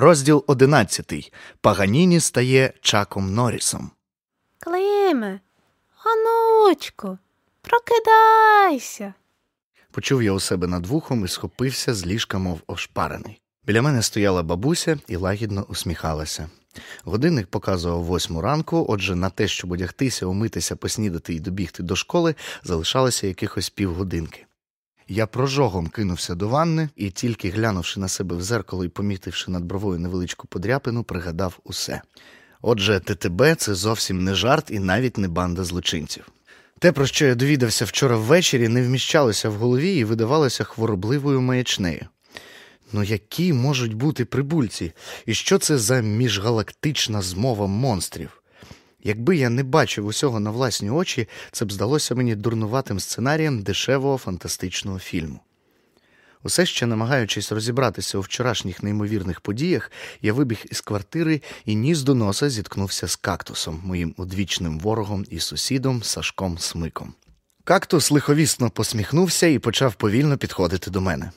Розділ одинадцятий. Паганіні стає Чаком Норрісом. Климе, онучку, прокидайся. Почув я у себе над вухом і схопився з ліжка, мов ошпарений. Біля мене стояла бабуся і лагідно усміхалася. Годинник показував восьму ранку, отже, на те, щоб одягтися, умитися, поснідати і добігти до школи, залишалося якихось півгодинки. Я прожогом кинувся до ванни і, тільки глянувши на себе в зеркало і помітивши над бровою невеличку подряпину, пригадав усе. Отже, ТТБ це зовсім не жарт і навіть не банда злочинців. Те, про що я довідався вчора ввечері, не вміщалося в голові і видавалося хворобливою маячнею. Ну, які можуть бути прибульці, і що це за міжгалактична змова монстрів? Якби я не бачив усього на власні очі, це б здалося мені дурнуватим сценарієм дешевого фантастичного фільму. Усе ще намагаючись розібратися у вчорашніх неймовірних подіях, я вибіг із квартири і ніс до носа зіткнувся з кактусом, моїм одвічним ворогом і сусідом Сашком Смиком. Кактус лиховісно посміхнувся і почав повільно підходити до мене.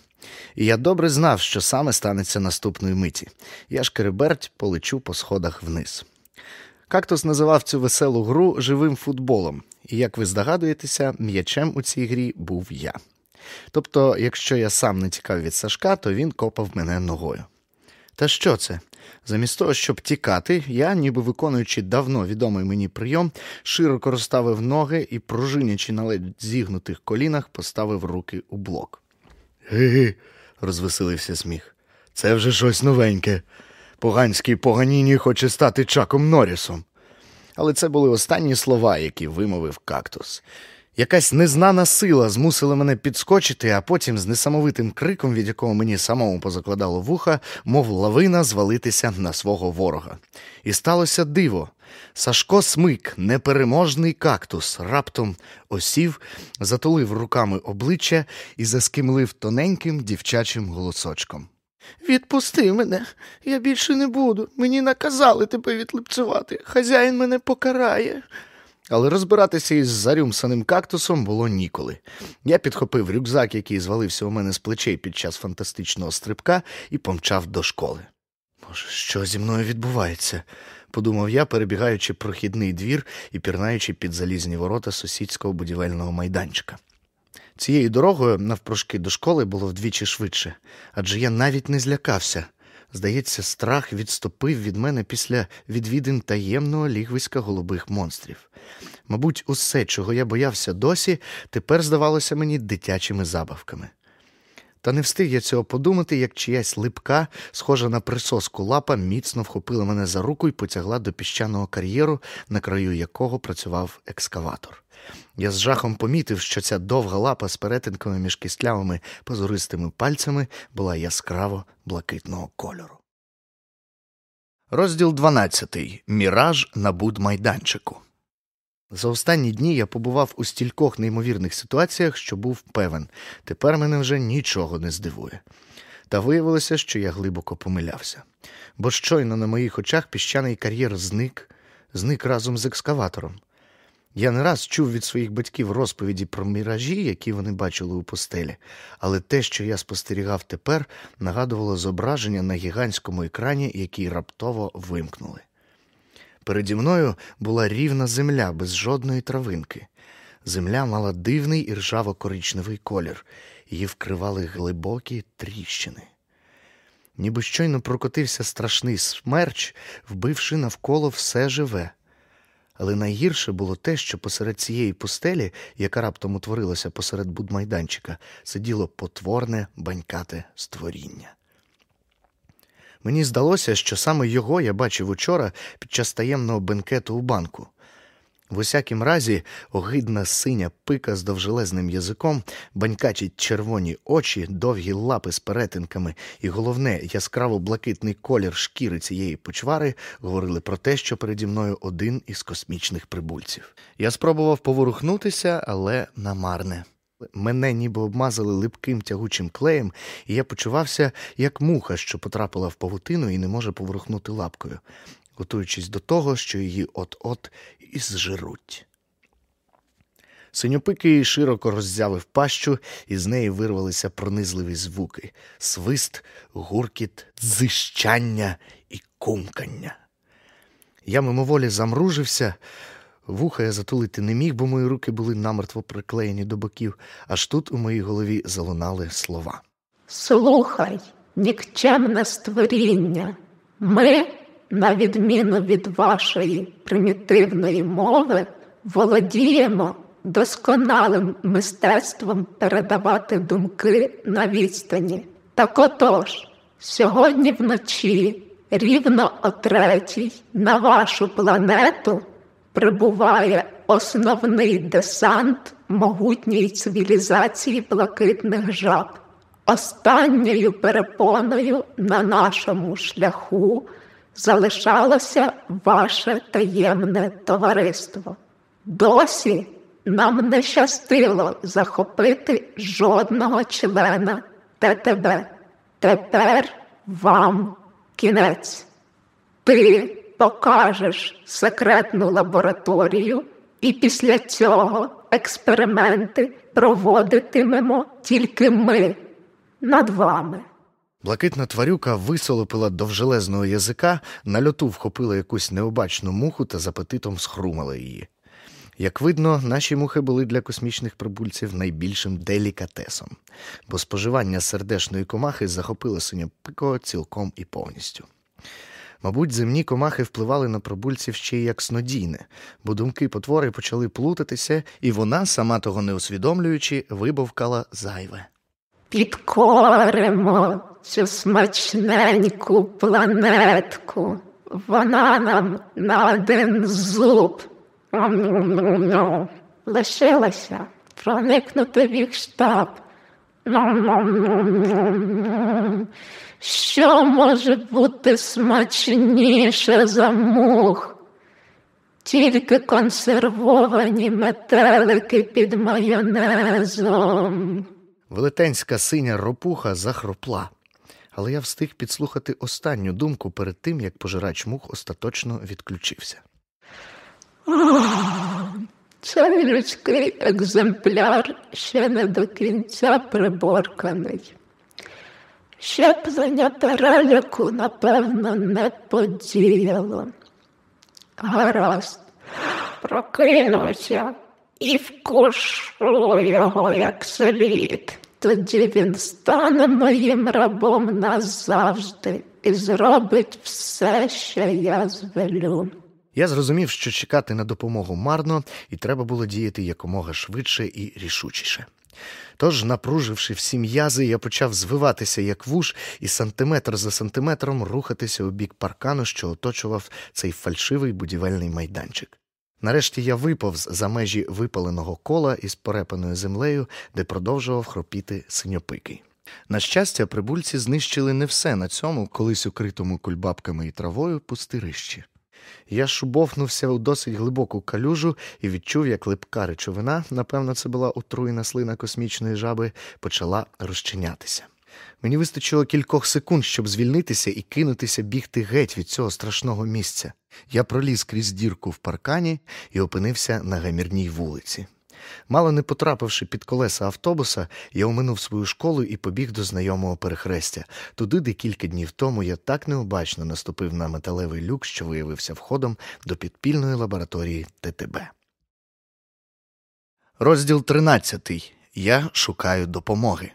І я добре знав, що саме станеться наступної миті. Я ж кереберть полечу по сходах вниз. Кактус називав цю веселу гру живим футболом, і, як ви здогадуєтеся, м'ячем у цій грі був я. Тобто, якщо я сам не тікав від Сашка, то він копав мене ногою. Та що це? Замість того, щоб тікати, я, ніби виконуючи давно відомий мені прийом, широко розставив ноги і, пружинячи на ледь зігнутих колінах, поставив руки у блок. Ги-ги, розвеселився сміх. Це вже щось новеньке. Поганський поганіні хоче стати Чаком Норрісом. Але це були останні слова, які вимовив кактус. Якась незнана сила змусила мене підскочити, а потім з несамовитим криком, від якого мені самому позакладало вуха, мов лавина звалитися на свого ворога. І сталося диво. Сашко Смик, непереможний кактус, раптом осів, затулив руками обличчя і заскимлив тоненьким дівчачим голосочком. Відпусти мене, я більше не буду. Мені наказали тебе відлипцювати. Хазяїн мене покарає. Але розбиратися із зарюмсаним кактусом було ніколи. Я підхопив рюкзак, який звалився у мене з плечей під час фантастичного стрибка, і помчав до школи. Боже, що зі мною відбувається? подумав я, перебігаючи прохідний двір і пірнаючи під залізні ворота сусідського будівельного майданчика. Цією дорогою навпрошки до школи було вдвічі швидше, адже я навіть не злякався. Здається, страх відступив від мене після відвідин таємного лігвиська голубих монстрів. Мабуть, усе, чого я боявся досі, тепер здавалося мені дитячими забавками. Та не встиг я цього подумати, як чиясь липка, схожа на присоску лапа, міцно вхопила мене за руку і потягла до піщаного кар'єру, на краю якого працював екскаватор. Я з жахом помітив, що ця довга лапа з перетинками між кістлявими позористими пальцями була яскраво блакитного кольору. Розділ 12. Міраж на будмайданчику. За останні дні я побував у стількох неймовірних ситуаціях, що був певен, тепер мене вже нічого не здивує. Та виявилося, що я глибоко помилявся, бо щойно на моїх очах піщаний кар'єр зник, зник разом з екскаватором. Я не раз чув від своїх батьків розповіді про міражі, які вони бачили у постелі, але те, що я спостерігав тепер, нагадувало зображення на гігантському екрані, який раптово вимкнули. Переді мною була рівна земля без жодної травинки. Земля мала дивний і ржаво-коричневий колір, її вкривали глибокі тріщини. Ніби щойно прокотився страшний смерч, вбивши навколо все живе. Але найгірше було те, що посеред цієї пустелі, яка раптом утворилася посеред будмайданчика, сиділо потворне банькате створіння. Мені здалося, що саме його я бачив учора під час таємного бенкету у банку. В усякім разі, огидна синя пика з довжелезним язиком, банькачить червоні очі, довгі лапи з перетинками, і головне, яскраво блакитний колір шкіри цієї почвари говорили про те, що переді мною один із космічних прибульців. Я спробував поворухнутися, але намарне. Мене ніби обмазали липким тягучим клеєм, і я почувався як муха, що потрапила в павутину і не може поворухнути лапкою, готуючись до того, що її от-от і зжируть. Синьопикий широко роззявив пащу, і з неї вирвалися пронизливі звуки свист, гуркіт, дзищання і кумкання. Я мимоволі замружився, вуха я затулити не міг, бо мої руки були намертво приклеєні до боків, аж тут у моїй голові залунали слова. Слухай, нікчемне створіння, ми, на відміну від вашої примітивної мови, володіємо досконалим мистецтвом передавати думки на відстані. Так отож, сьогодні вночі, рівно о третій, на вашу планету прибуває основний десант могутньої цивілізації блакитних жаб. Останньою перепоною на нашому шляху залишалося ваше таємне товариство. Досі нам не щастило захопити жодного члена ТТБ. Тепер вам кінець. Ти покажеш секретну лабораторію, і після цього експерименти проводитимемо тільки ми над вами. Блакитна тварюка висолопила довжелезного язика, на льоту вхопила якусь необачну муху та з апетитом схрумала її. Як видно, наші мухи були для космічних прибульців найбільшим делікатесом, бо споживання сердешної комахи захопило синьопикого цілком і повністю. Мабуть, земні комахи впливали на пробульців ще й як снодійне, бо думки потвори почали плутатися, і вона, сама того не усвідомлюючи, вибовкала зайве. Підкоримо цю смачненьку планетку. Вона нам на один зуб. Лишилося проникнути в їх штаб. Що може бути смачніше за мух? Тільки консервовані метелики під майонезом. Велетенська синя ропуха захропла, але я встиг підслухати останню думку перед тим, як пожирач мух остаточно відключився. Людський екземпляр ще не до кінця приборканий. Ще б зайняти реліку, напевно, не подіяло. Гаразд, прокинувся і вкушу його як слід. Тоді він стане моїм рабом назавжди і зробить все, що я звелю. Я зрозумів, що чекати на допомогу марно, і треба було діяти якомога швидше і рішучіше. Тож, напруживши всі м'язи, я почав звиватися, як вуш, і сантиметр за сантиметром рухатися у бік паркану, що оточував цей фальшивий будівельний майданчик. Нарешті я виповз за межі випаленого кола із порепаною землею, де продовжував хропіти синьопикий. На щастя, прибульці знищили не все на цьому, колись укритому кульбабками і травою пустирищі. Я шубовнувся у досить глибоку калюжу і відчув, як липка речовина, напевно, це була отруєна слина космічної жаби, почала розчинятися. Мені вистачило кількох секунд, щоб звільнитися і кинутися бігти геть від цього страшного місця. Я проліз крізь дірку в паркані і опинився на гамірній вулиці. Мало не потрапивши під колеса автобуса, я оминув свою школу і побіг до знайомого перехрестя, туди, де кілька днів тому я так необачно наступив на металевий люк, що виявився входом до підпільної лабораторії ТТБ. Розділ 13. Я шукаю допомоги.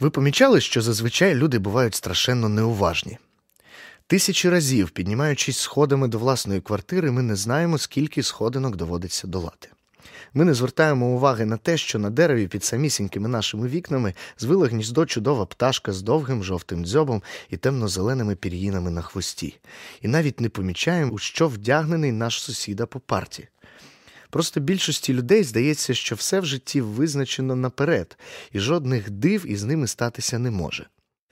Ви помічали, що зазвичай люди бувають страшенно неуважні. Тисячі разів, піднімаючись сходами до власної квартири, ми не знаємо, скільки сходинок доводиться долати. Ми не звертаємо уваги на те, що на дереві під самісінькими нашими вікнами звила гніздо чудова пташка з довгим жовтим дзьобом і темно-зеленими пір'їнами на хвості, і навіть не помічаємо, у що вдягнений наш сусіда по парті. Просто більшості людей здається, що все в житті визначено наперед, і жодних див із ними статися не може.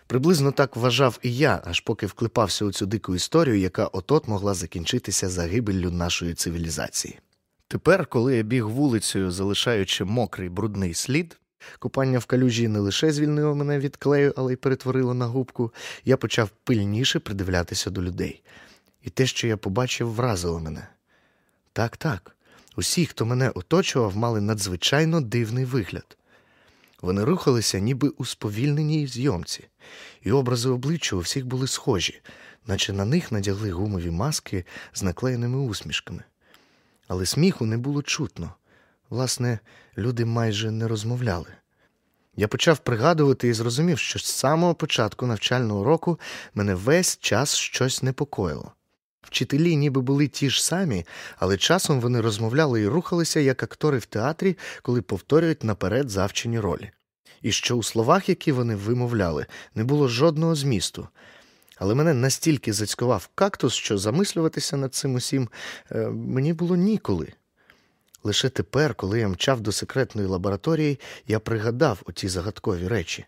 Приблизно так вважав і я, аж поки вклипався у цю дику історію, яка отот могла закінчитися загибеллю нашої цивілізації. Тепер, коли я біг вулицею, залишаючи мокрий брудний слід, купання в калюжі не лише звільнило мене від клею, але й перетворило на губку, я почав пильніше придивлятися до людей. І те, що я побачив, вразило мене. Так, так. Усі, хто мене оточував, мали надзвичайно дивний вигляд. Вони рухалися, ніби у сповільненій зйомці, і образи обличчя у всіх були схожі, наче на них надягли гумові маски з наклеєними усмішками. Але сміху не було чутно. Власне, люди майже не розмовляли. Я почав пригадувати і зрозумів, що з самого початку навчального року мене весь час щось непокоїло. Вчителі ніби були ті ж самі, але часом вони розмовляли і рухалися як актори в театрі, коли повторюють наперед завчені ролі. І що у словах, які вони вимовляли, не було жодного змісту. Але мене настільки зацькував кактус, що замислюватися над цим усім е, мені було ніколи. Лише тепер, коли я мчав до секретної лабораторії, я пригадав оті загадкові речі.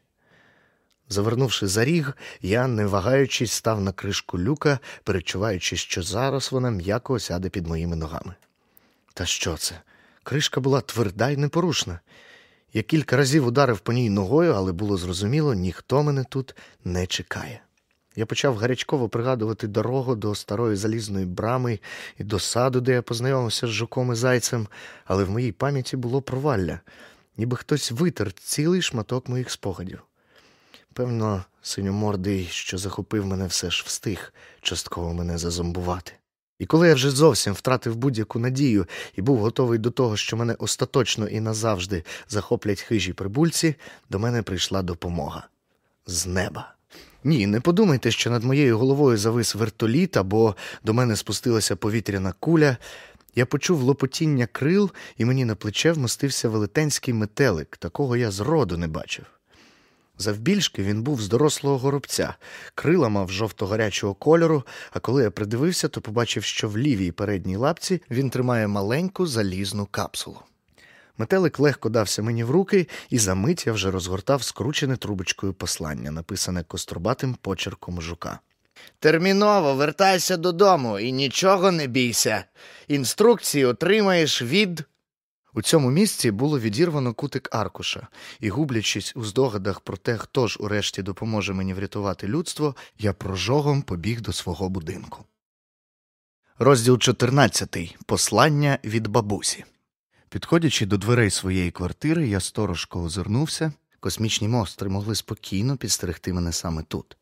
Завернувши за ріг, я, не вагаючись, став на кришку люка, перечуваючи, що зараз вона м'яко осяде під моїми ногами. Та що це? Кришка була тверда й непорушна. Я кілька разів ударив по ній ногою, але було зрозуміло, ніхто мене тут не чекає. Я почав гарячково пригадувати дорогу до старої залізної брами і до саду, де я познайомився з жуком і зайцем, але в моїй пам'яті було провалля, ніби хтось витер цілий шматок моїх спогадів. Певно, синьомордий, що захопив мене, все ж встиг частково мене зазомбувати. І коли я вже зовсім втратив будь-яку надію і був готовий до того, що мене остаточно і назавжди захоплять хижі прибульці, до мене прийшла допомога з неба. Ні, не подумайте, що над моєю головою завис вертоліт або до мене спустилася повітряна куля. Я почув лопотіння крил, і мені на плече вмостився велетенський метелик, такого я зроду не бачив. Завбільшки він був з дорослого горобця, крила мав жовто-гарячого кольору, а коли я придивився, то побачив, що в лівій передній лапці він тримає маленьку залізну капсулу. Метелик легко дався мені в руки, і за мить я вже розгортав скручене трубочкою послання, написане кострубатим почерком жука. Терміново вертайся додому і нічого не бійся. Інструкції отримаєш від. У цьому місці було відірвано кутик аркуша, і, гублячись у здогадах про те, хто ж урешті допоможе мені врятувати людство, я прожогом побіг до свого будинку. Розділ 14. Послання від бабусі. Підходячи до дверей своєї квартири, я сторожко озирнувся. Космічні монстри могли спокійно підстерегти мене саме тут.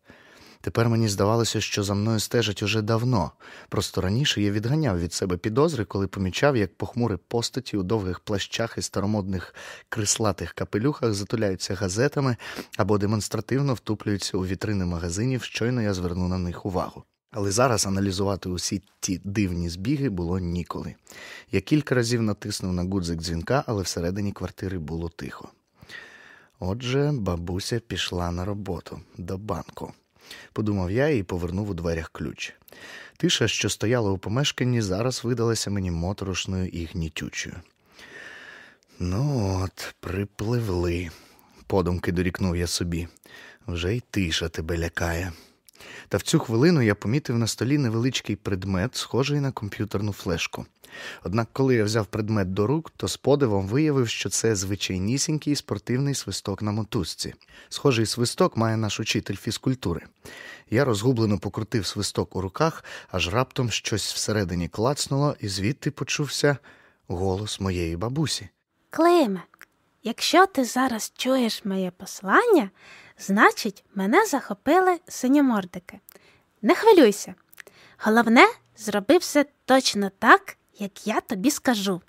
Тепер мені здавалося, що за мною стежать уже давно. Просто раніше я відганяв від себе підозри, коли помічав, як похмури постаті у довгих плащах і старомодних крислатих капелюхах затуляються газетами або демонстративно втуплюються у вітрини магазинів, щойно я зверну на них увагу. Але зараз аналізувати усі ті дивні збіги було ніколи. Я кілька разів натиснув на гудзик дзвінка, але всередині квартири було тихо. Отже, бабуся пішла на роботу до банку. Подумав я і повернув у дверях ключ. Тиша, що стояла у помешканні, зараз видалася мені моторошною і гнітючою. Ну от, припливли, подумки дорікнув я собі. Вже й тиша тебе лякає. Та в цю хвилину я помітив на столі невеличкий предмет, схожий на комп'ютерну флешку. Однак, коли я взяв предмет до рук, то з подивом виявив, що це звичайнісінький спортивний свисток на мотузці. Схожий свисток має наш учитель фізкультури. Я розгублено покрутив свисток у руках, аж раптом щось всередині клацнуло, і звідти почувся голос моєї бабусі. Климе, якщо ти зараз чуєш моє послання, значить, мене захопили синьомордики. Не хвилюйся. Головне, зроби все точно так, як я тобі скажу.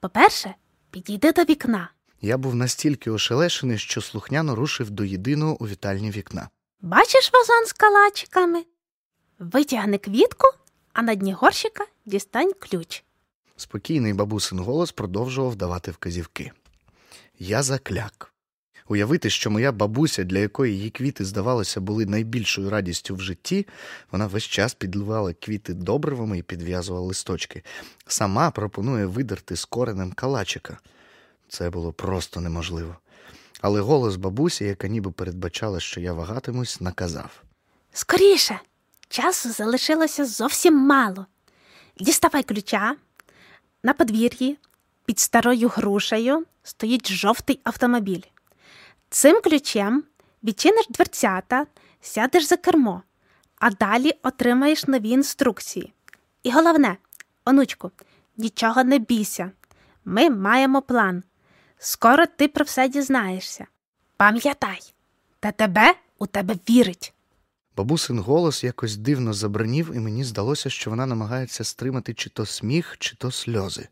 По-перше, підійди до вікна. Я був настільки ошелешений, що слухняно рушив до єдиного у вітальні вікна. Бачиш вазон з калачиками? Витягни квітку, а на дні горщика дістань ключ. Спокійний бабусин голос продовжував давати вказівки. Я закляк. Уявити, що моя бабуся, для якої її квіти, здавалося, були найбільшою радістю в житті, вона весь час підливала квіти добривами і підв'язувала листочки. Сама пропонує видерти з коренем калачика. Це було просто неможливо. Але голос бабусі, яка ніби передбачала, що я вагатимусь, наказав. Скоріше, часу залишилося зовсім мало. Діставай ключа. На подвір'ї під старою грушею стоїть жовтий автомобіль. Цим ключем відчиниш дверцята, сядеш за кермо, а далі отримаєш нові інструкції. І головне, онучку, Нічого не бійся. Ми маємо план. Скоро ти про все дізнаєшся. Пам'ятай, та тебе у тебе вірить. Бабусин голос якось дивно забранів, і мені здалося, що вона намагається стримати чи то сміх, чи то сльози.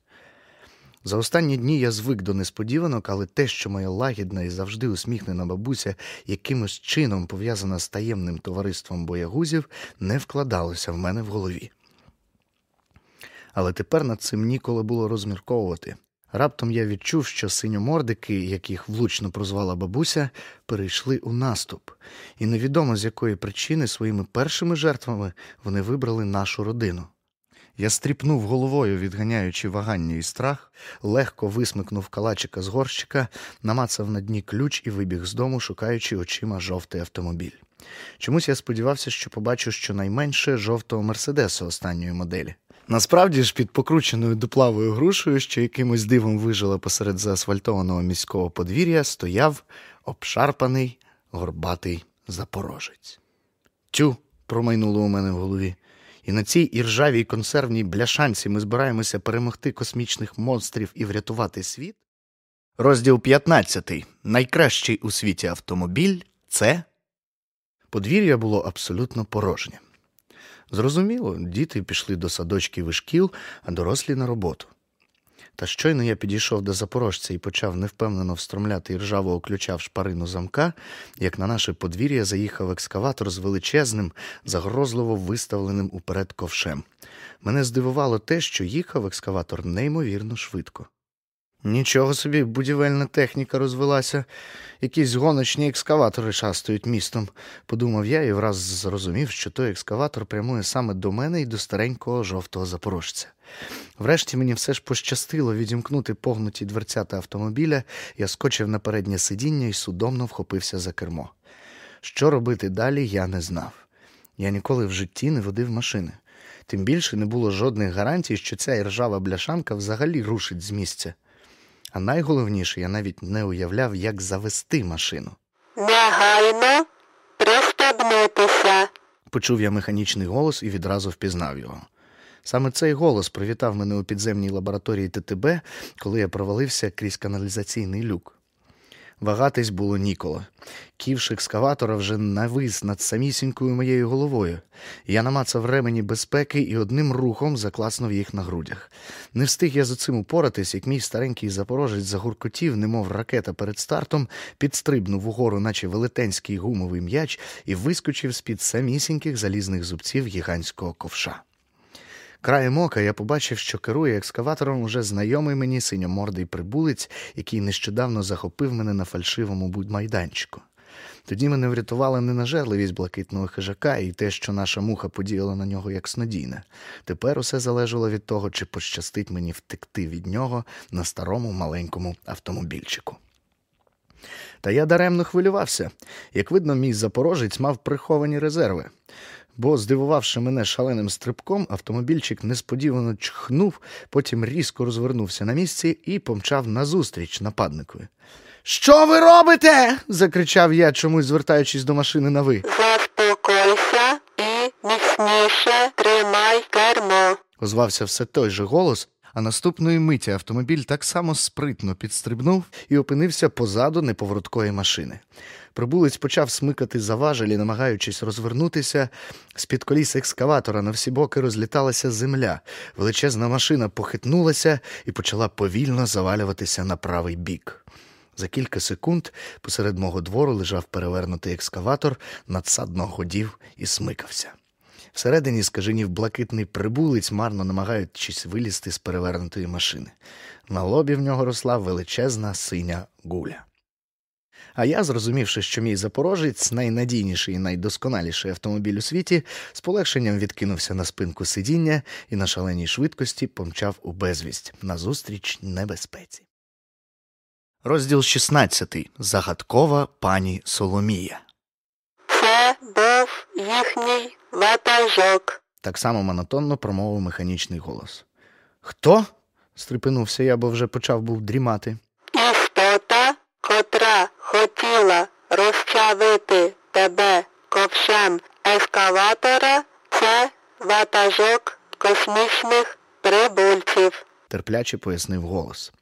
За останні дні я звик до несподіванок, але те, що моя лагідна і завжди усміхнена бабуся якимось чином пов'язана з таємним товариством боягузів, не вкладалося в мене в голові. Але тепер над цим ніколи було розмірковувати. Раптом я відчув, що синьомордики, яких влучно прозвала бабуся, перейшли у наступ, і невідомо з якої причини своїми першими жертвами вони вибрали нашу родину. Я стріпнув головою, відганяючи вагання і страх, легко висмикнув калачика з горщика, намацав на дні ключ і вибіг з дому, шукаючи очима жовтий автомобіль. Чомусь я сподівався, що побачу щонайменше жовтого мерседесу останньої моделі. Насправді ж, під покрученою дуплавою грушею, що якимось дивом вижила посеред заасфальтованого міського подвір'я, стояв обшарпаний горбатий запорожець. Тю, промайнуло у мене в голові. І на цій іржавій консервній бляшанці ми збираємося перемогти космічних монстрів і врятувати світ. Розділ 15. Найкращий у світі автомобіль це. Подвір'я було абсолютно порожнє. Зрозуміло, діти пішли до садочків і шкіл, а дорослі на роботу. Та щойно я підійшов до запорожця і почав невпевнено встромляти іржавого ключа в шпарину замка, як на наше подвір'я заїхав екскаватор з величезним, загрозливо виставленим уперед ковшем. Мене здивувало те, що їхав екскаватор неймовірно швидко. Нічого собі, будівельна техніка розвелася, якісь гоночні екскаватори шастають містом, подумав я і враз зрозумів, що той екскаватор прямує саме до мене і до старенького жовтого запорожця. Врешті мені все ж пощастило відімкнути погнуті дверцята автомобіля, я скочив на переднє сидіння і судомно вхопився за кермо. Що робити далі, я не знав. Я ніколи в житті не водив машини. Тим більше не було жодних гарантій, що ця іржава бляшанка взагалі рушить з місця. А найголовніше, я навіть не уявляв, як завести машину. Негайно пристебнутися. Почув я механічний голос і відразу впізнав його. Саме цей голос привітав мене у підземній лабораторії ТТБ, коли я провалився крізь каналізаційний люк. Вагатись було ніколи. Ківш екскаватора вже навис над самісінькою моєю головою. Я намацав ремені безпеки і одним рухом закласнув їх на грудях. Не встиг я з цим упоратись, як мій старенький запорожець загуркотів, немов ракета перед стартом, підстрибнув угору, наче велетенський гумовий м'яч, і вискочив з-під самісіньких залізних зубців гігантського ковша. Краєм ока я побачив, що керує екскаватором уже знайомий мені синьомордий прибулець, який нещодавно захопив мене на фальшивому будмайданчику. Тоді мене врятувала ненажерливість блакитного хижака і те, що наша муха подіяла на нього як снодійне. Тепер усе залежало від того, чи пощастить мені втекти від нього на старому маленькому автомобільчику. Та я даремно хвилювався. Як видно, мій запорожець мав приховані резерви. Бо, здивувавши мене шаленим стрибком, автомобільчик несподівано чхнув, потім різко розвернувся на місці і помчав назустріч нападникові. Що ви робите? закричав я, чомусь звертаючись до машини на ви. Заспокойся і міцніше тримай кермо. Озвався все той же голос, а наступної миті автомобіль так само спритно підстрибнув і опинився позаду неповороткої машини. Прибулець почав смикати за важелі, намагаючись розвернутися. З-під коліс екскаватора на всі боки розліталася земля. Величезна машина похитнулася і почала повільно завалюватися на правий бік. За кілька секунд посеред мого двору лежав перевернутий екскаватор, надсадно ходів і смикався. Всередині скаженів блакитний прибулець, марно намагаючись вилізти з перевернутої машини. На лобі в нього росла величезна синя гуля. А я, зрозумівши, що мій запорожець найнадійніший і найдосконаліший автомобіль у світі, з полегшенням відкинувся на спинку сидіння і на шаленій швидкості помчав у безвість назустріч небезпеці. Розділ 16. Загадкова пані Соломія. Їхній ватажок. Так само монотонно промовив механічний голос. Хто? стрепенувся я, бо вже почав був дрімати. Істота, котра хотіла розчавити тебе ковшем ескалатора, це ватажок космічних прибульців. терпляче пояснив голос.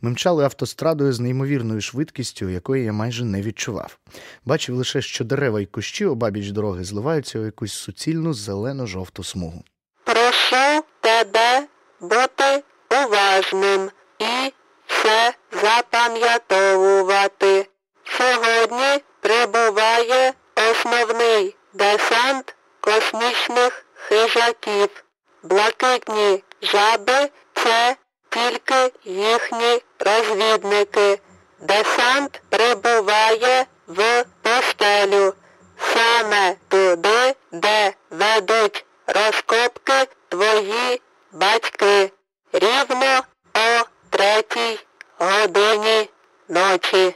Ми мчали автострадою з неймовірною швидкістю, якої я майже не відчував. Бачив лише, що дерева й кущі обабіч дороги зливаються у якусь суцільну зелено-жовту смугу. Прошу тебе бути уважним і все запам'ятовувати. Сьогодні прибуває основний десант космічних хижаків. Блакитні жаби це тільки їхні розвідники. Десант прибуває в постелю. Саме туди, де ведуть розкопки твої батьки. Рівно о третій годині ночі.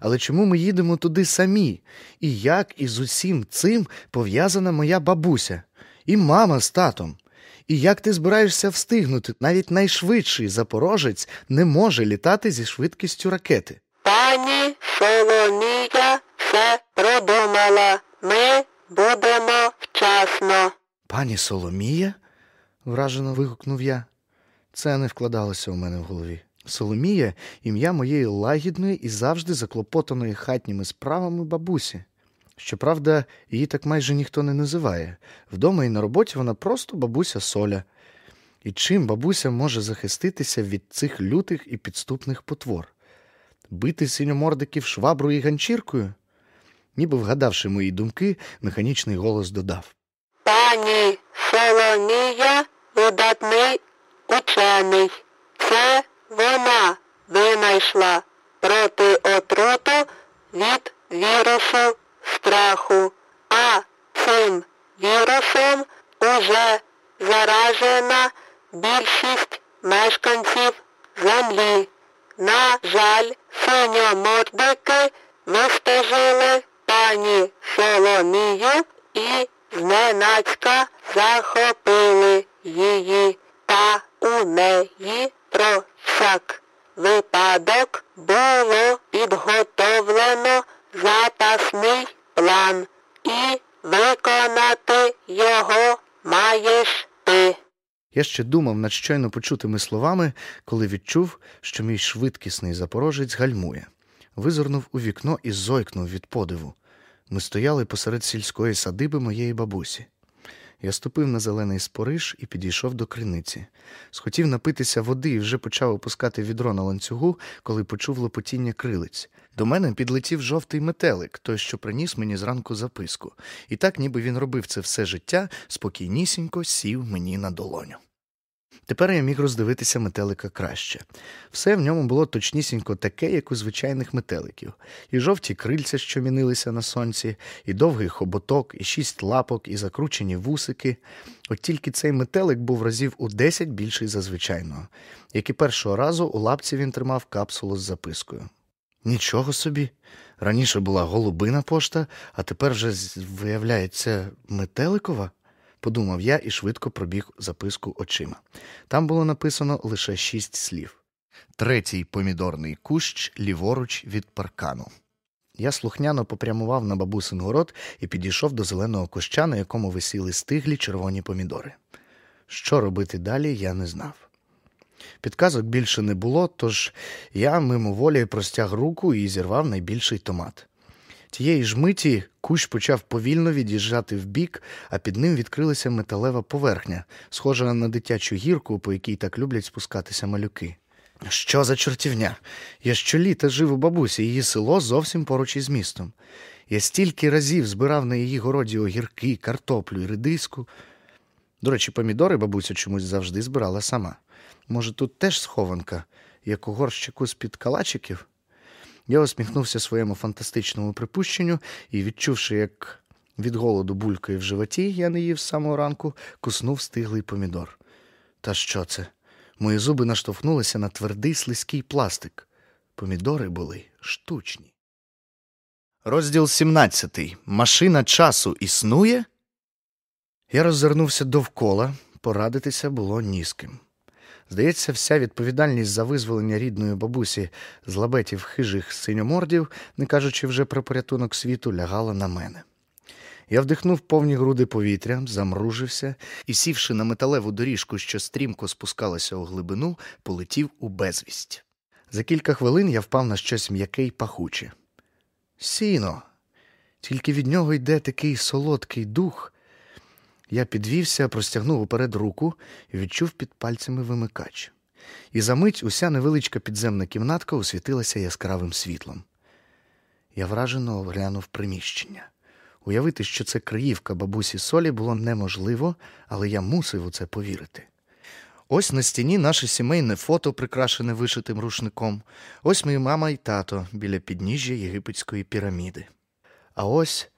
Але чому ми їдемо туди самі? І як із усім цим пов'язана моя бабуся, і мама з татом? І як ти збираєшся встигнути? Навіть найшвидший запорожець не може літати зі швидкістю ракети. Пані Соломія все продумала. Ми будемо вчасно. Пані Соломія? вражено вигукнув я. Це не вкладалося у мене в голові. Соломія ім'я моєї лагідної і завжди заклопотаної хатніми справами бабусі. Щоправда, її так майже ніхто не називає. Вдома і на роботі вона просто бабуся Соля. І чим бабуся може захиститися від цих лютих і підступних потвор? Бити синьомордиків шваброю і ганчіркою? Ніби вгадавши мої думки, механічний голос додав. Пані Соломія видатний учений. Це вона винайшла проти отруту від вірусу страху. А цим вірусом уже заражена більшість мешканців землі. На жаль, синьомордики вистежили пані Соломію і зненацька захопили її, та у неї про всяк випадок було підготовлено запасний план, і виконати його маєш ти. Я ще думав над щойно почутими словами, коли відчув, що мій швидкісний запорожець гальмує. Визирнув у вікно і зойкнув від подиву. Ми стояли посеред сільської садиби моєї бабусі. Я ступив на зелений спориш і підійшов до криниці. Схотів напитися води і вже почав опускати відро на ланцюгу, коли почув лопотіння крилиць. До мене підлетів жовтий метелик, той, що приніс мені зранку записку, і так, ніби він робив це все життя, спокійнісінько сів мені на долоню. Тепер я міг роздивитися метелика краще. Все в ньому було точнісінько таке, як у звичайних метеликів, і жовті крильця, що мінилися на сонці, і довгий хоботок, і шість лапок, і закручені вусики. От тільки цей метелик був разів у десять більший за звичайного, як і першого разу у лапці він тримав капсулу з запискою. Нічого собі. Раніше була голубина пошта, а тепер вже виявляється метеликова подумав я і швидко пробіг записку очима. Там було написано лише шість слів: третій помідорний кущ ліворуч від паркану. Я слухняно попрямував на бабусин город і підійшов до зеленого куща, на якому висіли стиглі червоні помідори. Що робити далі, я не знав. Підказок більше не було, тож я мимоволі простяг руку і зірвав найбільший томат. Тієї ж миті кущ почав повільно від'їжджати вбік, а під ним відкрилася металева поверхня, схожа на дитячу гірку, по якій так люблять спускатися малюки. Що за чортівня? Я щоліта жив у бабусі, її село зовсім поруч із містом. Я стільки разів збирав на її городі огірки, картоплю і редиску. До речі, помідори бабуся чомусь завжди збирала сама. Може, тут теж схованка, як у горщику з-під калачиків? Я усміхнувся своєму фантастичному припущенню і, відчувши, як від голоду булькає в животі, я не їв з самого ранку, куснув стиглий помідор. Та що це? Мої зуби наштовхнулися на твердий слизький пластик. Помідори були штучні. Розділ 17. Машина часу існує? Я роззирнувся довкола, порадитися було ні з ким. Здається, вся відповідальність за визволення рідної бабусі з лабетів хижих синьомордів, не кажучи вже про порятунок світу, лягала на мене. Я вдихнув повні груди повітря, замружився і, сівши на металеву доріжку, що стрімко спускалася у глибину, полетів у безвість. За кілька хвилин я впав на щось м'яке й пахуче. Сіно, тільки від нього йде такий солодкий дух. Я підвівся, простягнув уперед руку і відчув під пальцями вимикач. І за мить уся невеличка підземна кімнатка освітилася яскравим світлом. Я вражено оглянув приміщення. Уявити, що це криївка бабусі солі, було неможливо, але я мусив у це повірити. Ось на стіні наше сімейне фото, прикрашене вишитим рушником. Ось мої мама і тато біля підніжжя єгипетської піраміди. А ось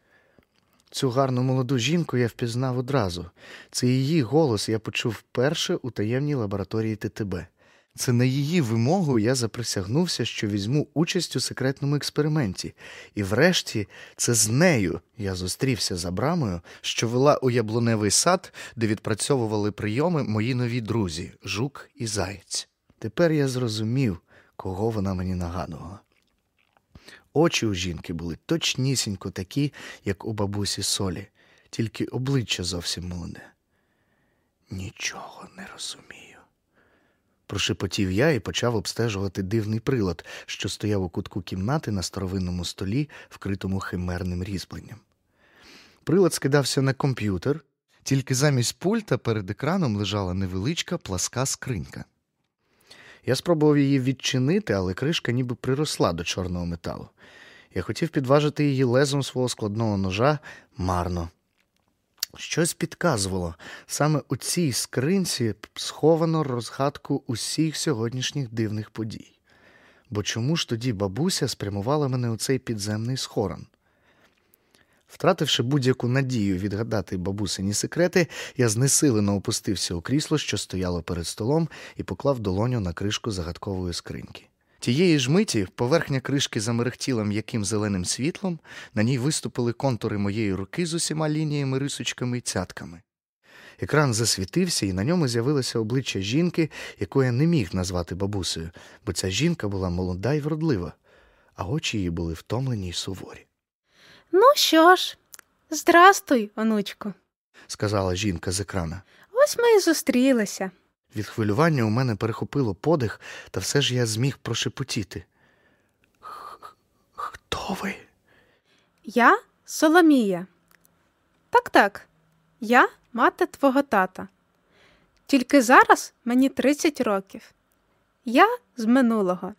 цю гарну молоду жінку я впізнав одразу. Це її голос я почув вперше у таємній лабораторії ТТБ. Це на її вимогу я заприсягнувся, що візьму участь у секретному експерименті, і врешті це з нею я зустрівся за брамою, що вела у яблуневий сад, де відпрацьовували прийоми мої нові друзі Жук і Заєць. Тепер я зрозумів, кого вона мені нагадувала. Очі у жінки були точнісінько такі, як у бабусі солі, тільки обличчя зовсім молоде. Нічого не розумію. Прошепотів я і почав обстежувати дивний прилад, що стояв у кутку кімнати на старовинному столі, вкритому химерним різьбленням. Прилад скидався на комп'ютер, тільки замість пульта перед екраном лежала невеличка пласка скринька. Я спробував її відчинити, але кришка ніби приросла до чорного металу. Я хотів підважити її лезом свого складного ножа марно. Щось підказувало саме у цій скринці сховано розгадку усіх сьогоднішніх дивних подій. Бо чому ж тоді бабуся спрямувала мене у цей підземний схорон? Втративши будь-яку надію відгадати бабусині секрети, я знесилено опустився у крісло, що стояло перед столом, і поклав долоню на кришку загадкової скриньки. Тієї ж миті поверхня кришки замерехтіла м'яким зеленим світлом, на ній виступили контури моєї руки з усіма лініями, рисочками і цятками. Екран засвітився, і на ньому з'явилося обличчя жінки, яку я не міг назвати бабусею, бо ця жінка була молода й вродлива, а очі її були втомлені й суворі. Ну що ж, здрастуй, онучко. Сказала жінка з екрана. Ось ми і зустрілися. Від хвилювання у мене перехопило подих, та все ж я зміг прошепотіти. Хто ви? Я Соломія. Так, так, я мати твого тата. Тільки зараз мені 30 років. Я з минулого,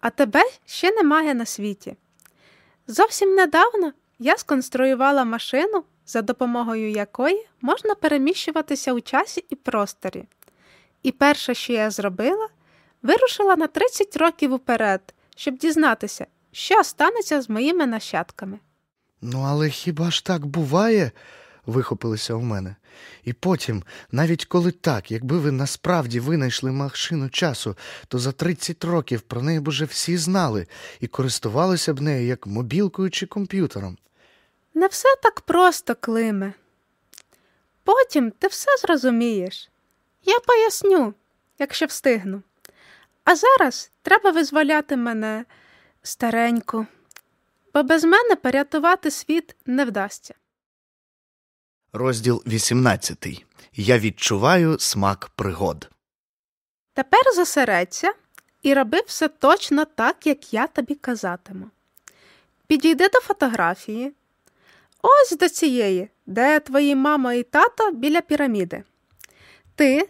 а тебе ще немає на світі. Зовсім недавно я сконструювала машину, за допомогою якої можна переміщуватися у часі і просторі. І перше, що я зробила, вирушила на 30 років уперед, щоб дізнатися, що станеться з моїми нащадками. Ну, але хіба ж так буває? Вихопилося у мене. І потім, навіть коли так, якби ви насправді винайшли машину часу, то за 30 років про неї б уже всі знали і користувалися б нею як мобілкою чи комп'ютером. Не все так просто, Климе. Потім ти все зрозумієш. Я поясню, якщо встигну. А зараз треба визволяти мене стареньку, бо без мене порятувати світ не вдасться. Розділ 18. Я відчуваю смак пригод. Тепер зосередься і роби все точно так, як я тобі казатиму. Підійди до фотографії. Ось до цієї, де твої мама і тато біля піраміди. Ти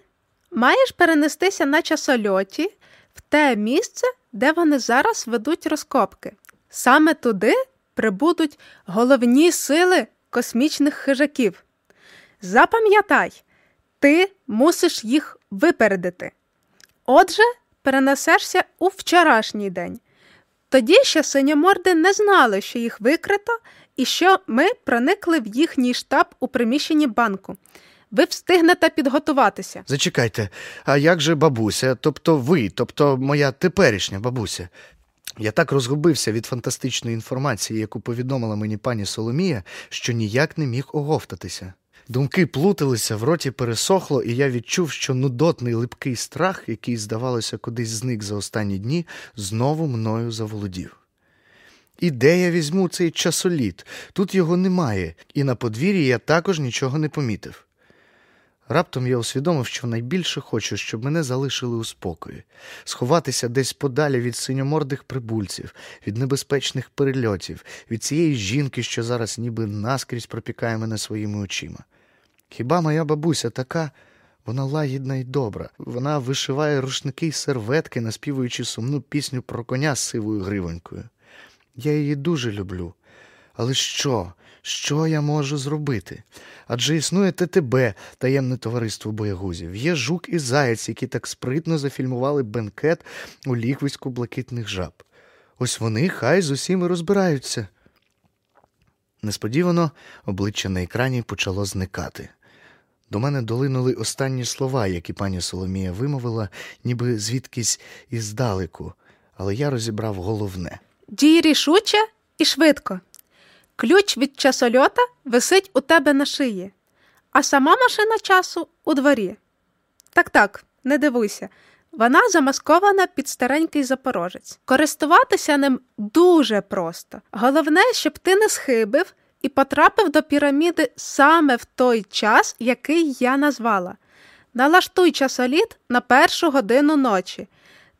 маєш перенестися на часольоті в те місце, де вони зараз ведуть розкопки. Саме туди прибудуть головні сили космічних хижаків. Запам'ятай, ти мусиш їх випередити. Отже, перенесешся у вчорашній день. Тоді ще синьоморди не знали, що їх викрито, і що ми проникли в їхній штаб у приміщенні банку. Ви встигнете підготуватися. Зачекайте, а як же бабуся, тобто ви, тобто моя теперішня бабуся? Я так розгубився від фантастичної інформації, яку повідомила мені пані Соломія, що ніяк не міг оговтатися. Думки плуталися, в роті пересохло, і я відчув, що нудотний липкий страх, який, здавалося, кудись зник за останні дні, знову мною заволодів. І де я візьму цей часоліт? Тут його немає, і на подвір'ї я також нічого не помітив. Раптом я усвідомив, що найбільше хочу, щоб мене залишили у спокої, сховатися десь подалі від синьомордих прибульців, від небезпечних перельотів, від цієї жінки, що зараз ніби наскрізь пропікає мене своїми очима. Хіба моя бабуся така? Вона лагідна і добра. Вона вишиває рушники й серветки, наспівуючи сумну пісню про коня з сивою гривонькою. Я її дуже люблю. Але що? Що я можу зробити? Адже існує ТТБ, таємне товариство боягузів. Є жук і заяць, які так спритно зафільмували бенкет у ліхвиську блакитних жаб. Ось вони хай з усім і розбираються. Несподівано обличчя на екрані почало зникати. До мене долинули останні слова, які пані Соломія вимовила, ніби звідкись іздалеку, але я розібрав головне. Дій рішуче і швидко. Ключ від часольота висить у тебе на шиї, а сама машина часу у дворі. Так так, не дивуйся. Вона замаскована під старенький запорожець. Користуватися ним дуже просто. Головне, щоб ти не схибив і потрапив до піраміди саме в той час, який я назвала. Налаштуй часоліт на першу годину ночі.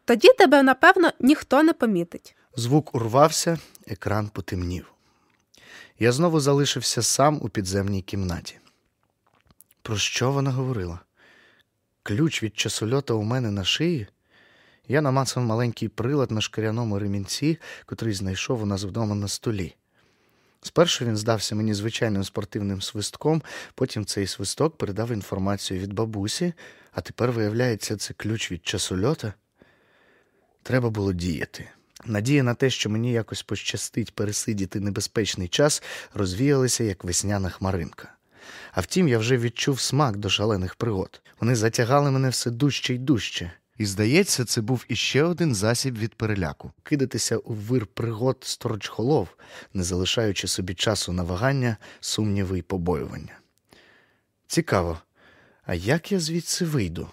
Тоді тебе, напевно, ніхто не помітить. Звук урвався, екран потемнів. Я знову залишився сам у підземній кімнаті. Про що вона говорила? Ключ від часольота у мене на шиї? Я намацав маленький прилад на шкіряному ремінці, котрий знайшов у нас вдома на столі. Спершу він здався мені звичайним спортивним свистком, потім цей свисток передав інформацію від бабусі, а тепер, виявляється, це ключ від часольота. Треба було діяти. Надія на те, що мені якось пощастить пересидіти небезпечний час, розвіялася, як весняна хмаринка. А втім, я вже відчув смак до шалених пригод. Вони затягали мене все дужче й дужче. І, здається, це був іще один засіб від переляку кидатися у вир пригод сторочхолов, не залишаючи собі часу на вагання, сумніви й побоювання. Цікаво, а як я звідси вийду?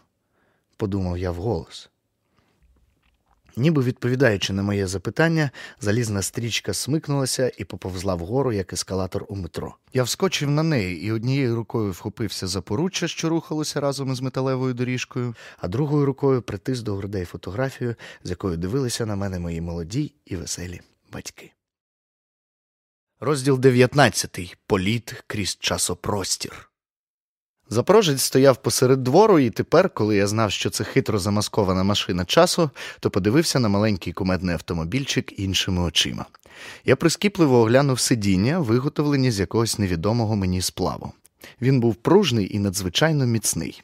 подумав я вголос. Ніби відповідаючи на моє запитання, залізна стрічка смикнулася і поповзла вгору, як ескалатор у метро. Я вскочив на неї і однією рукою вхопився за поруччя, що рухалося разом із металевою доріжкою, а другою рукою притис до грудей фотографію, з якою дивилися на мене мої молоді і веселі батьки. Розділ 19. Політ крізь часопростір. Запорожець стояв посеред двору, і тепер, коли я знав, що це хитро замаскована машина часу, то подивився на маленький кумедний автомобільчик іншими очима. Я прискіпливо оглянув сидіння, виготовлені з якогось невідомого мені сплаву. Він був пружний і надзвичайно міцний.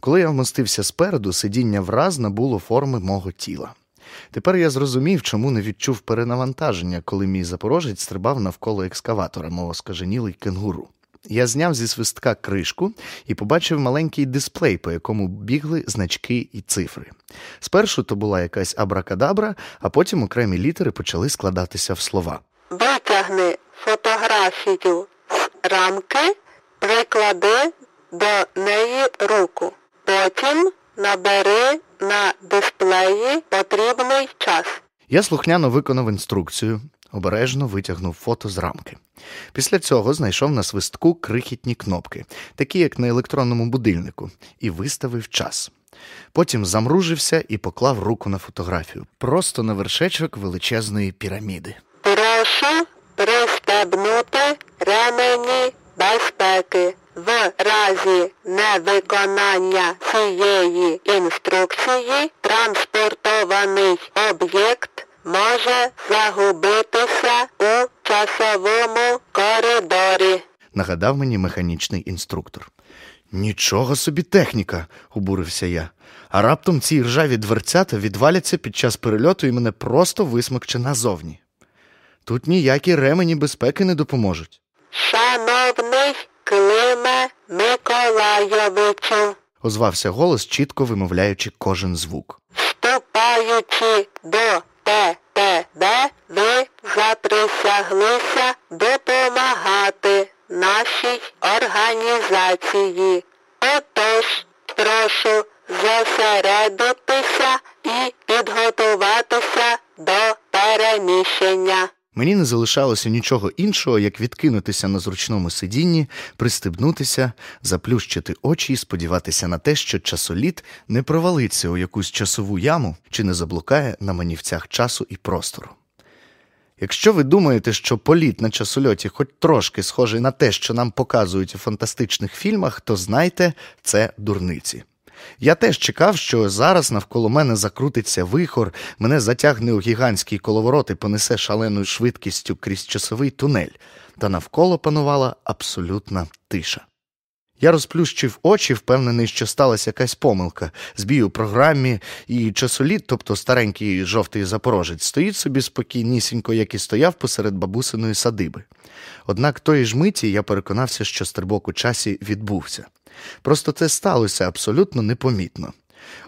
Коли я вмостився спереду, сидіння враз набуло форми мого тіла. Тепер я зрозумів, чому не відчув перенавантаження, коли мій запорожець стрибав навколо екскаватора, мов скаженілий кенгуру. Я зняв зі свистка кришку і побачив маленький дисплей, по якому бігли значки і цифри. Спершу то була якась абракадабра, а потім окремі літери почали складатися в слова. Витягни фотографію з рамки, приклади до неї руку. Потім набери на дисплеї потрібний час. Я слухняно виконав інструкцію, обережно витягнув фото з рамки. Після цього знайшов на свистку крихітні кнопки, такі як на електронному будильнику, і виставив час. Потім замружився і поклав руку на фотографію, просто на вершечок величезної піраміди. Прошу пристебнути ремені безпеки. В разі невиконання цієї інструкції транспортований об'єкт може загубитися у часовому коридорі. Нагадав мені механічний інструктор. Нічого собі техніка, обурився я. А раптом ці ржаві дверцята відваляться під час перельоту і мене просто висмокче назовні. Тут ніякі ремені безпеки не допоможуть. Шановний Климе Миколайовичу, Озвався голос, чітко вимовляючи кожен звук. вступаючи до ТТБ, ви заприсяглися допомагати нашій організації. Отож, прошу зосередитися і підготуватися до переміщення. Мені не залишалося нічого іншого, як відкинутися на зручному сидінні, пристебнутися, заплющити очі і сподіватися на те, що часоліт не провалиться у якусь часову яму чи не заблукає на манівцях часу і простору. Якщо ви думаєте, що політ на часольоті хоч трошки схожий на те, що нам показують у фантастичних фільмах, то знайте, це дурниці. Я теж чекав, що зараз навколо мене закрутиться вихор, мене затягне у гігантський коловорот і понесе шаленою швидкістю крізь часовий тунель, та навколо панувала абсолютна тиша. Я розплющив очі, впевнений, що сталася якась помилка, збій у програмі, і часоліт, тобто старенький жовтий запорожець, стоїть собі спокійнісінько, як і стояв посеред бабусиної садиби. Однак тої ж миті я переконався, що стрибок у часі відбувся. Просто це сталося абсолютно непомітно.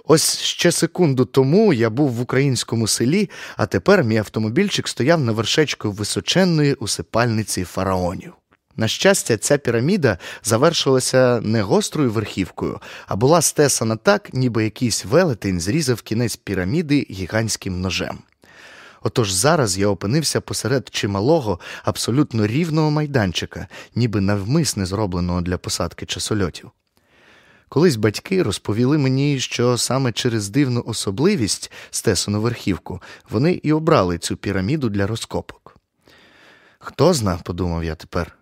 Ось ще секунду тому я був в українському селі, а тепер мій автомобільчик стояв на вершечку височенної усипальниці фараонів. На щастя, ця піраміда завершилася не гострою верхівкою, а була стесана так, ніби якийсь велетень зрізав кінець піраміди гігантським ножем. Отож зараз я опинився посеред чималого, абсолютно рівного майданчика, ніби навмисне зробленого для посадки часольотів. Колись батьки розповіли мені, що саме через дивну особливість стесану верхівку вони і обрали цю піраміду для розкопок. Хто зна, подумав я тепер.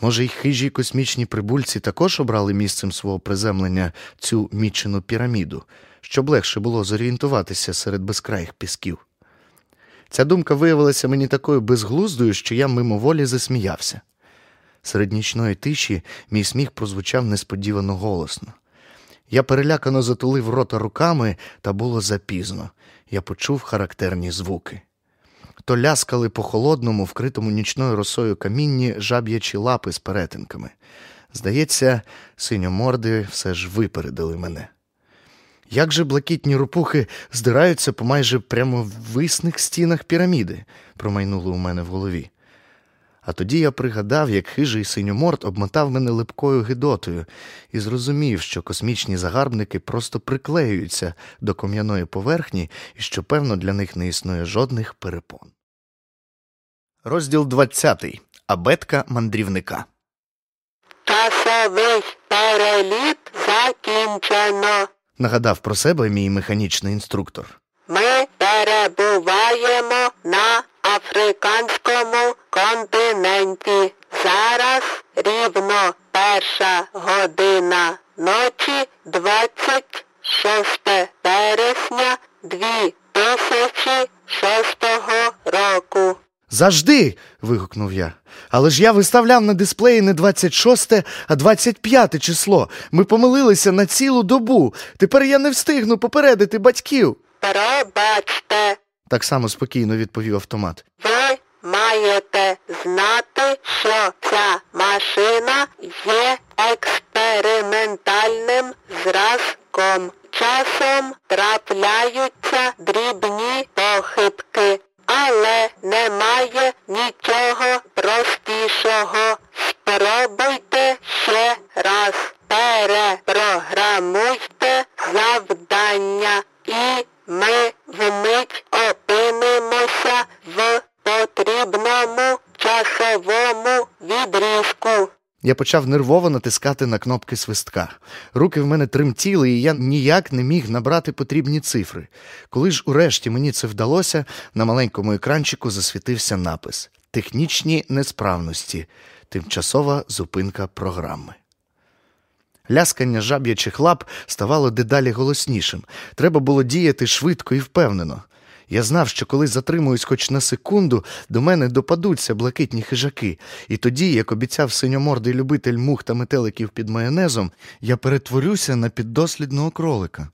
Може, й хижі космічні прибульці також обрали місцем свого приземлення цю мічену піраміду, щоб легше було зорієнтуватися серед безкраїх пісків. Ця думка виявилася мені такою безглуздою, що я мимоволі засміявся. Серед нічної тиші мій сміх прозвучав несподівано голосно. Я перелякано затулив рота руками, та було запізно. Я почув характерні звуки. То ляскали по холодному, вкритому нічною росою камінні жаб'ячі лапи з перетинками. Здається, синьоморди все ж випередили мене. Як же блакитні рупухи здираються по майже прямо висних стінах піраміди, промайнуло у мене в голові. А тоді я пригадав, як хижий синьоморд обмотав мене липкою гидотою і зрозумів, що космічні загарбники просто приклеюються до ком'яної поверхні і що, певно, для них не існує жодних перепон. Розділ 20. Абетка мандрівника. Часовий переліт закінчено. Нагадав про себе мій механічний інструктор. Ми перебуваємо на африканському континенті. Зараз рівно перша година ночі 26 вересня 2006 року. Завжди. вигукнув я. Але ж я виставляв на дисплеї не 26, а 25 число. Ми помилилися на цілу добу. Тепер я не встигну попередити батьків. Пробачте, Так само спокійно відповів автомат. ви маєте знати, що ця машина є експериментальним зразком. Часом трапляються дрібні похибки, але немає нічого простішого. Спробуйте ще раз. Перепрограмуйте завдання, і ми вмить опинимося в потрібному часовому відрізку. Я почав нервово натискати на кнопки свистка. Руки в мене тремтіли, і я ніяк не міг набрати потрібні цифри. Коли ж урешті мені це вдалося, на маленькому екранчику засвітився напис Технічні несправності. Тимчасова зупинка програми. Ляскання жаб'ячих лап ставало дедалі голоснішим. Треба було діяти швидко і впевнено. Я знав, що коли затримуюсь хоч на секунду, до мене допадуться блакитні хижаки, і тоді, як обіцяв синьомордий любитель мух та метеликів під майонезом, я перетворюся на піддослідного кролика.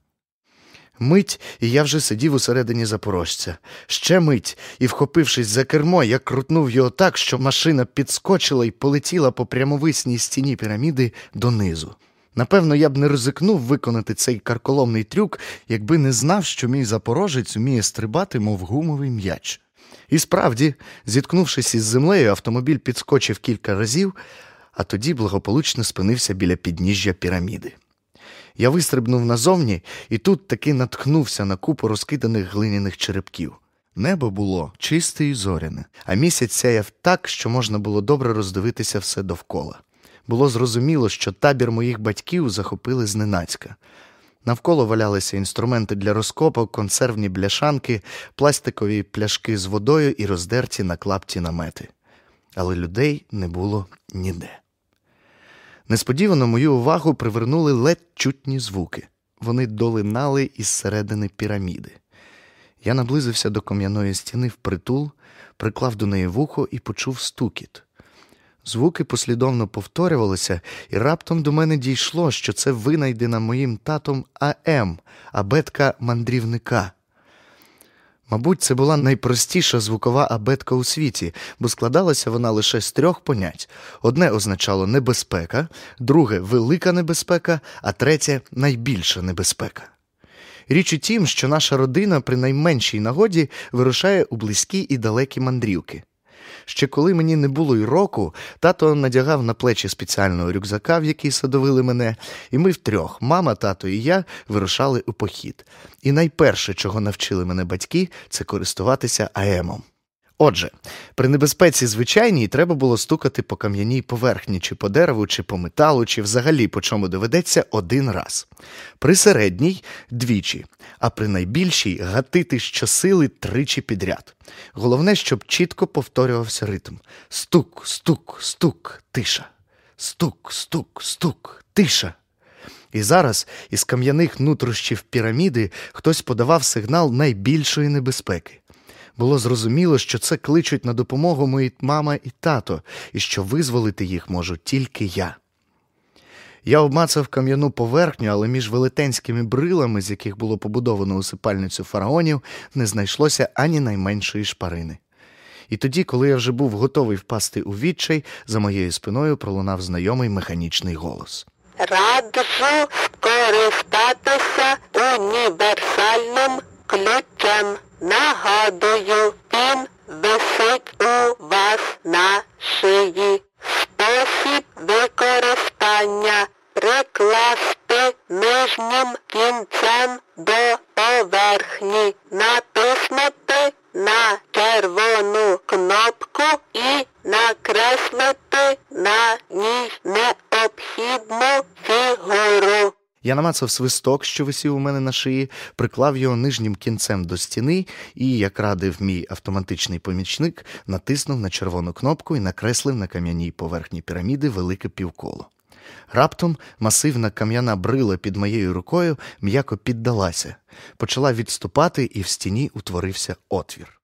Мить, і я вже сидів усередині запорожця. Ще мить, і, вхопившись за кермо, я крутнув його так, що машина підскочила і полетіла по прямовисній стіні піраміди донизу. Напевно, я б не ризикнув виконати цей карколомний трюк, якби не знав, що мій запорожець вміє стрибати, мов гумовий м'яч. І справді, зіткнувшись із землею, автомобіль підскочив кілька разів, а тоді благополучно спинився біля підніжжя піраміди. Я вистрибнув назовні і тут таки наткнувся на купу розкиданих глиняних черепків. Небо було чисте і зоряне, а місяць сяяв так, що можна було добре роздивитися все довкола. Було зрозуміло, що табір моїх батьків захопили зненацька. Навколо валялися інструменти для розкопок, консервні бляшанки, пластикові пляшки з водою і роздерті на клапті намети. Але людей не було ніде. Несподівано мою увагу привернули ледь чутні звуки. Вони долинали із середини піраміди. Я наблизився до кам'яної стіни впритул, приклав до неї вухо і почув стукіт. Звуки послідовно повторювалися, і раптом до мене дійшло, що це винайдена моїм татом АМ, абетка мандрівника. Мабуть, це була найпростіша звукова абетка у світі, бо складалася вона лише з трьох понять: одне означало небезпека, друге велика небезпека, а третє найбільша небезпека. Річ у тім, що наша родина при найменшій нагоді вирушає у близькі і далекі мандрівки. Ще коли мені не було й року, тато надягав на плечі спеціального рюкзака, в який садовили мене, і ми втрьох, мама, тато і я, вирушали у похід. І найперше, чого навчили мене батьки, це користуватися АЕМом. Отже, при небезпеці звичайній треба було стукати по кам'яній поверхні, чи по дереву, чи по металу, чи взагалі по чому доведеться один раз. При середній двічі, а при найбільшій гатити щосили тричі підряд. Головне, щоб чітко повторювався ритм: стук, стук, стук, тиша, стук, стук, стук, тиша. І зараз із кам'яних нутрощів піраміди хтось подавав сигнал найбільшої небезпеки. Було зрозуміло, що це кличуть на допомогу мої мама і тато, і що визволити їх можу тільки я. Я обмацав кам'яну поверхню, але між велетенськими брилами, з яких було побудовано усипальницю фараонів, не знайшлося ані найменшої шпарини. І тоді, коли я вже був готовий впасти у відчай, за моєю спиною пролунав знайомий механічний голос. Раджу скористатися універсальним ключем. Нагадую, він висить у вас на шиї. Спосіб використання прикласти нижнім кінцем до поверхні, натиснути на червону кнопку і накреслити на ній необхідну фігуру. Я намацав свисток, що висів у мене на шиї, приклав його нижнім кінцем до стіни і, як радив мій автоматичний помічник, натиснув на червону кнопку і накреслив на кам'яній поверхні піраміди велике півколо. Раптом масивна кам'яна брила під моєю рукою м'яко піддалася, почала відступати, і в стіні утворився отвір.